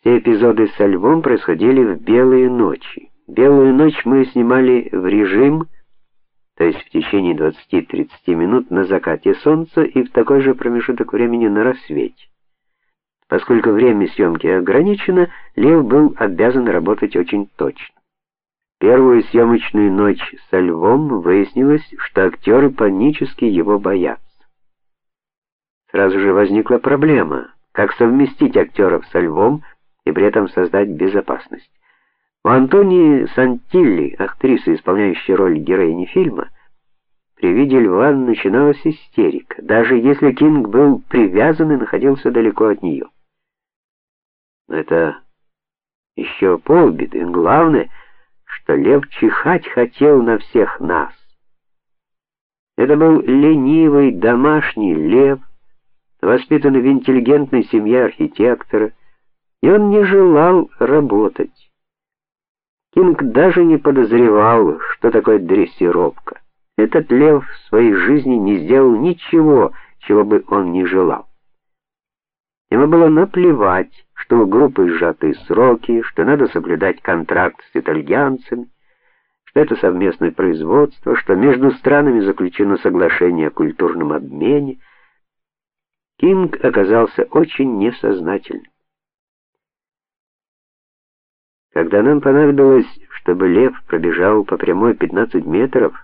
Все эпизоды со львом происходили в белые ночи. Белую ночь мы снимали в режим, то есть в течение 20-30 минут на закате солнца и в такой же промежуток времени на рассвете. Поскольку время съемки ограничено, Лев был обязан работать очень точно. Первую съемочную ночь со львом выяснилось, что актеры панически его боятся. Сразу же возникла проблема, как совместить актеров со львом и при этом создать безопасность. У Антонии Сантилли, актрисы, исполняющей роль героини фильма, при виде льва начиналась истерика, даже если Кинг был привязан и находился далеко от нее. Но это еще полбеды. Главное, что лев чихать хотел на всех нас. Это был ленивый домашний лев, воспитанный в интеллигентной семье архитектора, и он не желал работать. Кинг даже не подозревал, что такое дрессировка. Этот лев в своей жизни не сделал ничего, чего бы он не желал. Ему было наплевать, что у группы сжатые сроки, что надо соблюдать контракт с итальянцами, что это совместное производство, что между странами заключено соглашение о культурном обмене. Кинг оказался очень несознательным. Когда нам понадобилось, чтобы лев пробежал по прямой 15 метров,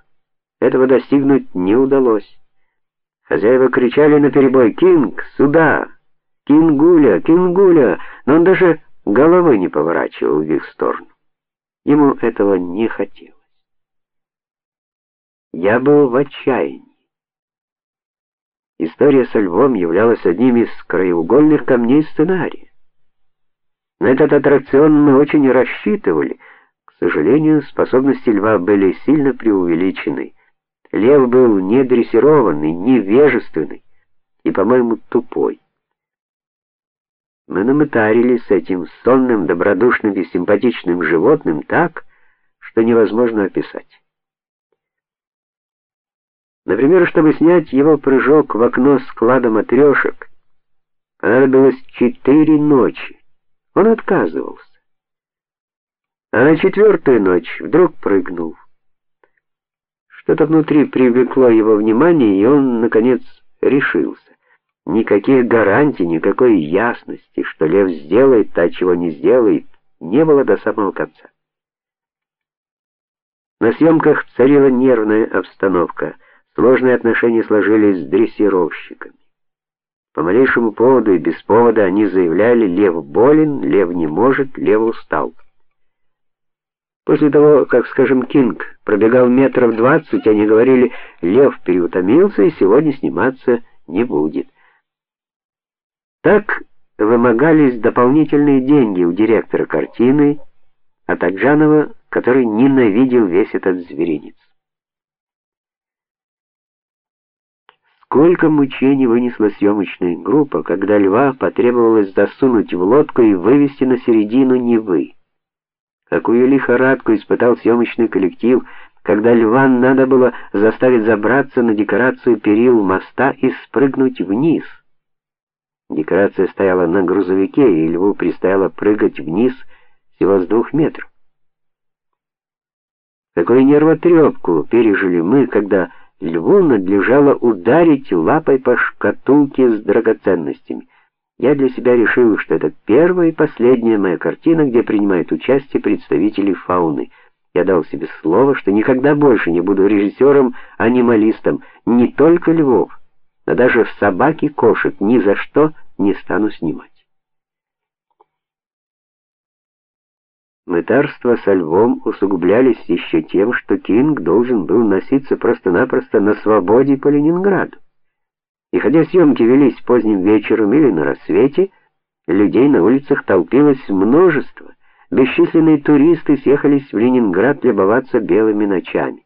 этого достигнуть не удалось. Хозяева кричали наперебой: "Кинг, сюда!" Кингуля, Кингуля, но он даже головы не поворачивал в их сторону. Ему этого не хотелось. Я был в отчаянии. История со львом являлась одним из краеугольных камней сценария. На этот аттракцион мы очень рассчитывали. К сожалению, способности льва были сильно преувеличены. Лев был не дрессированный, невежественный и, по-моему, тупой. Мы намытарили с этим сонным, добродушным и симпатичным животным так, что невозможно описать. Например, чтобы снять его прыжок в окно склада матрешек, понадобилось четыре ночи. Он отказывался. А на четвертую ночь вдруг прыгнул. Что-то внутри привлекло его внимание, и он наконец решился. Никаких гарантий, никакой ясности, что лев сделает то, чего не сделает, не было до самого конца. На съемках царила нервная обстановка. Сложные отношения сложились с дрессировщиками. По малейшему поводу и без повода они заявляли: лев болен, лев не может, лев устал. После того, как, скажем, Кинг пробегал метров двадцать, они говорили: "Лев переутомился и сегодня сниматься не будет". Так вымогались дополнительные деньги у директора картины, а Таджанова, который ненавидел весь этот зверинец. Сколько мучений вынесла съемочная группа, когда льва потребовалось засунуть в лодку и вывести на середину Невы. Какую лихорадку испытал съемочный коллектив, когда льва надо было заставить забраться на декорацию перил моста и спрыгнуть вниз. Декорация стояла на грузовике, и льву предстояло прыгать вниз всего с двух метров. Какую нервотрепку пережили мы, когда льву надлежало ударить лапой по шкатулке с драгоценностями. Я для себя решил, что это первая и последняя моя картина, где принимают участие представители фауны. Я дал себе слово, что никогда больше не буду режиссером-анималистом, не только львов но даже собак и кошек ни за что не стану снимать. Мытарства со львом усугублялись еще тем, что Кинг должен был носиться просто-напросто на свободе по Ленинграду. И хотя съемки велись поздним вечером или на рассвете, людей на улицах толпилось множество. Бесчисленные туристы съехались в Ленинград любоваться белыми ночами.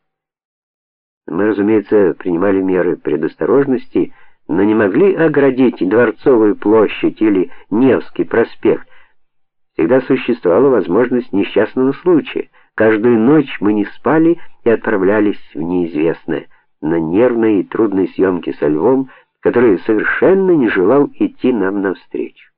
Мы, разумеется, принимали меры предосторожности, но не могли оградить Дворцовую площадь или Невский проспект. Всегда существовала возможность несчастного случая. Каждую ночь мы не спали и отправлялись в неизвестное, на нервные и трудные съемки со львом, который совершенно не желал идти нам навстречу.